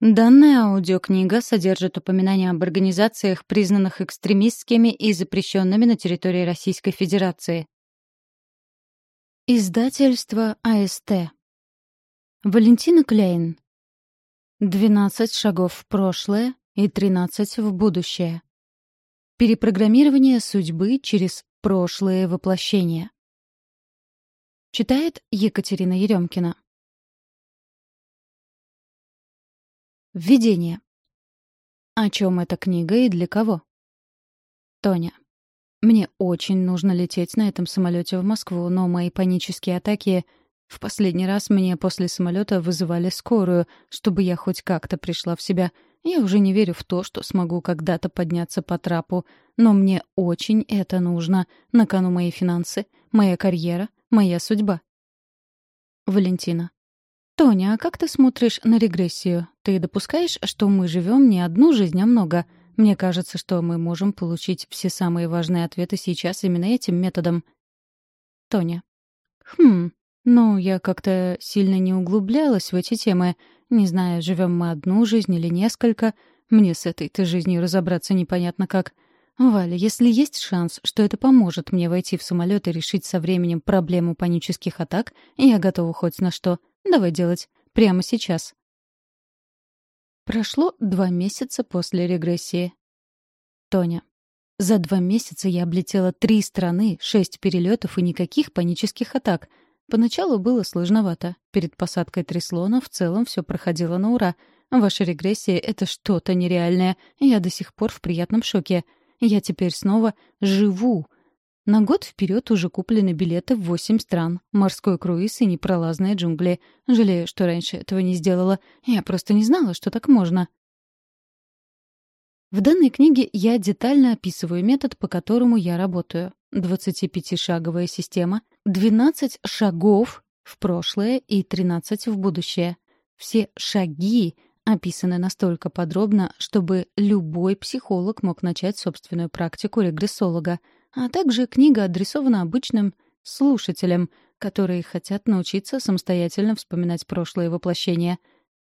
Данная аудиокнига содержит упоминания об организациях, признанных экстремистскими и запрещенными на территории Российской Федерации. Издательство АСТ. Валентина Кляйн. «12 шагов в прошлое и 13 в будущее». Перепрограммирование судьбы через прошлое воплощение. Читает Екатерина Еремкина. Введение. О чем эта книга и для кого? Тоня. Мне очень нужно лететь на этом самолете в Москву, но мои панические атаки... В последний раз мне после самолета вызывали скорую, чтобы я хоть как-то пришла в себя. Я уже не верю в то, что смогу когда-то подняться по трапу, но мне очень это нужно. На кону мои финансы, моя карьера, моя судьба. Валентина. «Тоня, а как ты смотришь на регрессию? Ты допускаешь, что мы живем не одну жизнь, а много? Мне кажется, что мы можем получить все самые важные ответы сейчас именно этим методом». Тоня. «Хм, ну, я как-то сильно не углублялась в эти темы. Не знаю, живем мы одну жизнь или несколько. Мне с этой-то жизнью разобраться непонятно как. Валя, если есть шанс, что это поможет мне войти в самолет и решить со временем проблему панических атак, я готова хоть на что. Давай делать. Прямо сейчас. Прошло два месяца после регрессии. Тоня. За два месяца я облетела три страны, шесть перелетов и никаких панических атак. Поначалу было сложновато. Перед посадкой трясло, но в целом все проходило на ура. Ваша регрессия — это что-то нереальное. Я до сих пор в приятном шоке. Я теперь снова живу — на год вперед уже куплены билеты в восемь стран. Морской круиз и непролазные джунгли. Жалею, что раньше этого не сделала. Я просто не знала, что так можно. В данной книге я детально описываю метод, по которому я работаю. 25-шаговая система, 12 шагов в прошлое и 13 в будущее. Все шаги описаны настолько подробно, чтобы любой психолог мог начать собственную практику регрессолога — а также книга адресована обычным слушателям, которые хотят научиться самостоятельно вспоминать прошлое воплощение.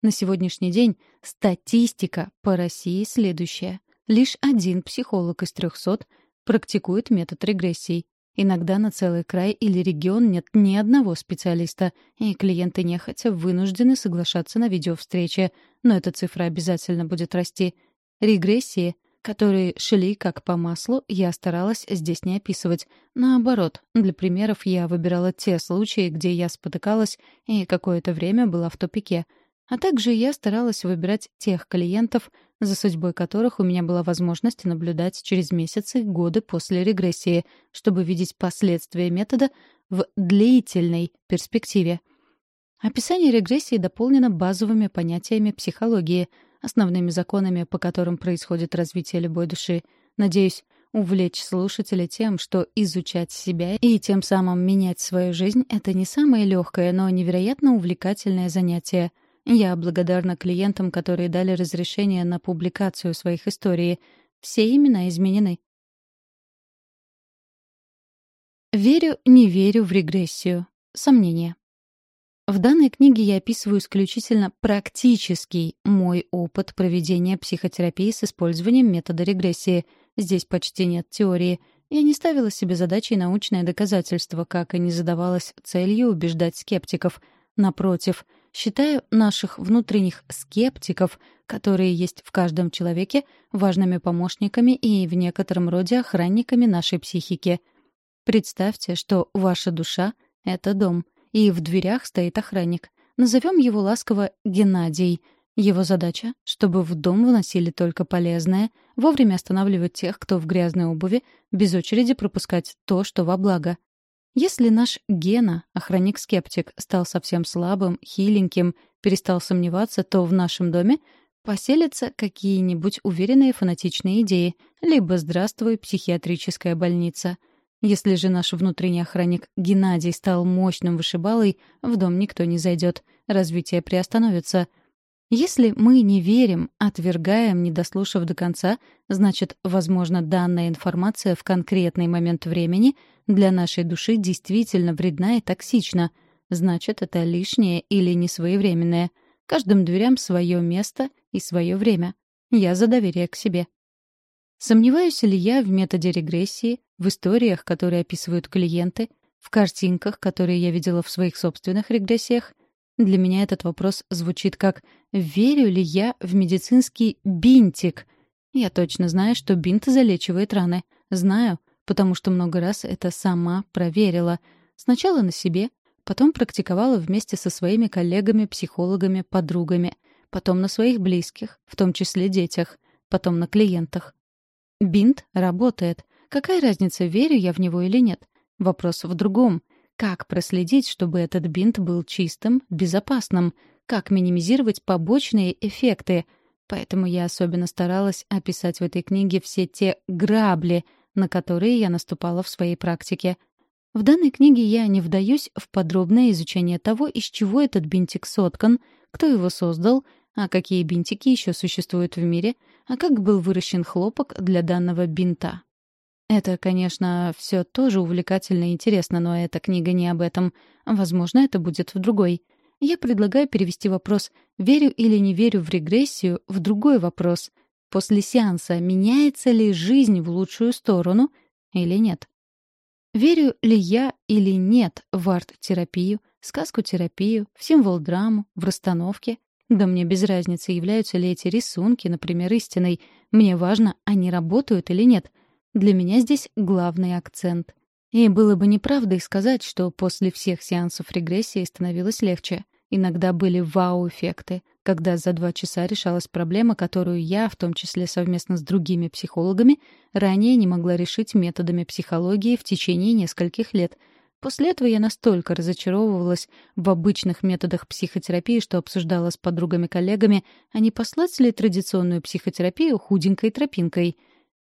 На сегодняшний день статистика по России следующая. Лишь один психолог из трехсот практикует метод регрессий. Иногда на целый край или регион нет ни одного специалиста, и клиенты нехотя вынуждены соглашаться на видеовстречи, но эта цифра обязательно будет расти. Регрессии — которые шли как по маслу, я старалась здесь не описывать. Наоборот, для примеров я выбирала те случаи, где я спотыкалась и какое-то время была в тупике. А также я старалась выбирать тех клиентов, за судьбой которых у меня была возможность наблюдать через месяцы, годы после регрессии, чтобы видеть последствия метода в длительной перспективе. Описание регрессии дополнено базовыми понятиями психологии — основными законами, по которым происходит развитие любой души. Надеюсь, увлечь слушателя тем, что изучать себя и тем самым менять свою жизнь — это не самое легкое, но невероятно увлекательное занятие. Я благодарна клиентам, которые дали разрешение на публикацию своих историй. Все имена изменены. Верю, не верю в регрессию. Сомнения. В данной книге я описываю исключительно практический мой опыт проведения психотерапии с использованием метода регрессии. Здесь почти нет теории. Я не ставила себе задачей научное доказательство, как и не задавалась целью убеждать скептиков. Напротив, считаю наших внутренних скептиков, которые есть в каждом человеке, важными помощниками и в некотором роде охранниками нашей психики. Представьте, что ваша душа — это дом — и в дверях стоит охранник. Назовем его ласково Геннадий. Его задача — чтобы в дом вносили только полезное, вовремя останавливать тех, кто в грязной обуви, без очереди пропускать то, что во благо. Если наш Гена, охранник-скептик, стал совсем слабым, хиленьким, перестал сомневаться, то в нашем доме поселятся какие-нибудь уверенные фанатичные идеи, либо «Здравствуй, психиатрическая больница», если же наш внутренний охранник Геннадий стал мощным вышибалой, в дом никто не зайдет, развитие приостановится. Если мы не верим, отвергаем, не дослушав до конца, значит, возможно, данная информация в конкретный момент времени для нашей души действительно вредна и токсична. Значит, это лишнее или несвоевременное. Каждым дверям свое место и свое время. Я за доверие к себе. Сомневаюсь ли я в методе регрессии, в историях, которые описывают клиенты, в картинках, которые я видела в своих собственных регрессиях? Для меня этот вопрос звучит как «Верю ли я в медицинский бинтик?» Я точно знаю, что бинт залечивает раны. Знаю, потому что много раз это сама проверила. Сначала на себе, потом практиковала вместе со своими коллегами, психологами, подругами, потом на своих близких, в том числе детях, потом на клиентах. Бинт работает. Какая разница, верю я в него или нет? Вопрос в другом. Как проследить, чтобы этот бинт был чистым, безопасным? Как минимизировать побочные эффекты? Поэтому я особенно старалась описать в этой книге все те грабли, на которые я наступала в своей практике. В данной книге я не вдаюсь в подробное изучение того, из чего этот бинтик соткан, кто его создал, а какие бинтики еще существуют в мире — а как был выращен хлопок для данного бинта. Это, конечно, все тоже увлекательно и интересно, но эта книга не об этом. Возможно, это будет в другой. Я предлагаю перевести вопрос «верю или не верю в регрессию» в другой вопрос. После сеанса меняется ли жизнь в лучшую сторону или нет? Верю ли я или нет в арт-терапию, сказку-терапию, в символ-драму, в расстановке, да мне без разницы, являются ли эти рисунки, например, истиной. Мне важно, они работают или нет. Для меня здесь главный акцент. И было бы неправдой сказать, что после всех сеансов регрессии становилось легче. Иногда были вау-эффекты, когда за два часа решалась проблема, которую я, в том числе совместно с другими психологами, ранее не могла решить методами психологии в течение нескольких лет — После этого я настолько разочаровывалась в обычных методах психотерапии, что обсуждала с подругами-коллегами, а не послать ли традиционную психотерапию худенькой тропинкой.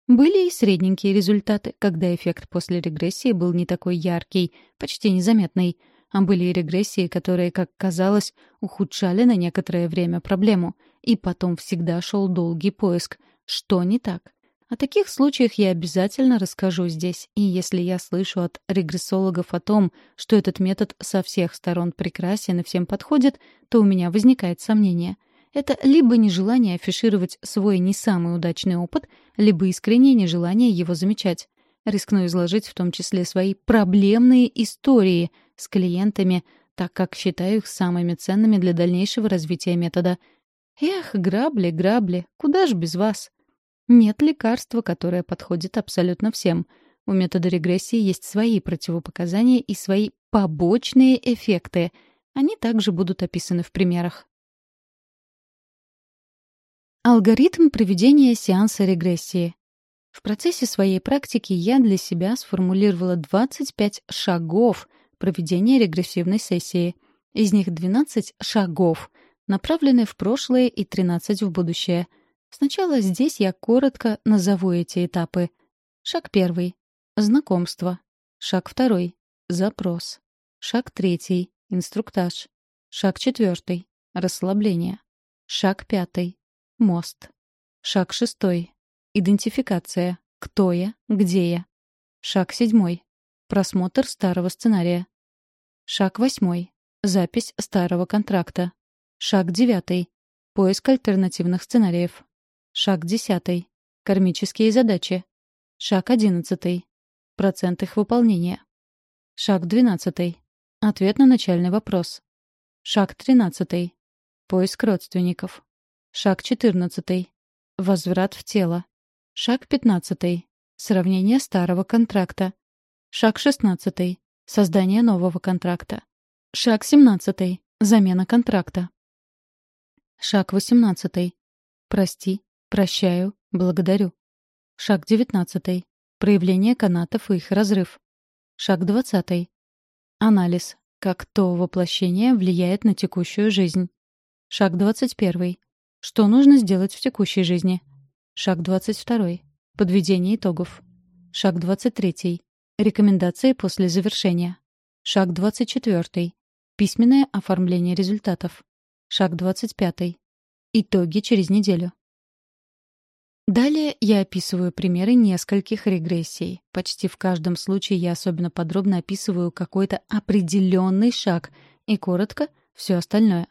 Были и средненькие результаты, когда эффект после регрессии был не такой яркий, почти незаметный. А были и регрессии, которые, как казалось, ухудшали на некоторое время проблему. И потом всегда шел долгий поиск. Что не так? О таких случаях я обязательно расскажу здесь, и если я слышу от регрессологов о том, что этот метод со всех сторон прекрасен и всем подходит, то у меня возникает сомнение. Это либо нежелание афишировать свой не самый удачный опыт, либо искреннее нежелание его замечать. Рискну изложить в том числе свои проблемные истории с клиентами, так как считаю их самыми ценными для дальнейшего развития метода. Эх, грабли, грабли, куда ж без вас? Нет лекарства, которое подходит абсолютно всем. У метода регрессии есть свои противопоказания и свои побочные эффекты. Они также будут описаны в примерах. Алгоритм проведения сеанса регрессии. В процессе своей практики я для себя сформулировала 25 шагов проведения регрессивной сессии. Из них 12 шагов направлены в прошлое и 13 в будущее — Сначала здесь я коротко назову эти этапы. Шаг первый — знакомство. Шаг второй — запрос. Шаг третий — инструктаж. Шаг четвертый — расслабление. Шаг пятый — мост. Шаг шестой — идентификация. Кто я, где я. Шаг седьмой — просмотр старого сценария. Шаг восьмой — запись старого контракта. Шаг девятый — поиск альтернативных сценариев. Шаг десятый. Кармические задачи. Шаг одиннадцатый. Процент их выполнения. Шаг двенадцатый. Ответ на начальный вопрос. Шаг тринадцатый. Поиск родственников. Шаг четырнадцатый. Возврат в тело. Шаг пятнадцатый. Сравнение старого контракта. Шаг шестнадцатый. Создание нового контракта. Шаг семнадцатый. Замена контракта. Шаг восемнадцатый. Прости, Прощаю, благодарю. Шаг девятнадцатый. Проявление канатов и их разрыв. Шаг двадцатый. Анализ. Как то воплощение влияет на текущую жизнь. Шаг двадцать первый. Что нужно сделать в текущей жизни? Шаг двадцать второй. Подведение итогов. Шаг двадцать третий. Рекомендации после завершения. Шаг двадцать четвертый. Письменное оформление результатов. Шаг двадцать пятый. Итоги через неделю. Далее я описываю примеры нескольких регрессий. Почти в каждом случае я особенно подробно описываю какой-то определенный шаг и коротко все остальное.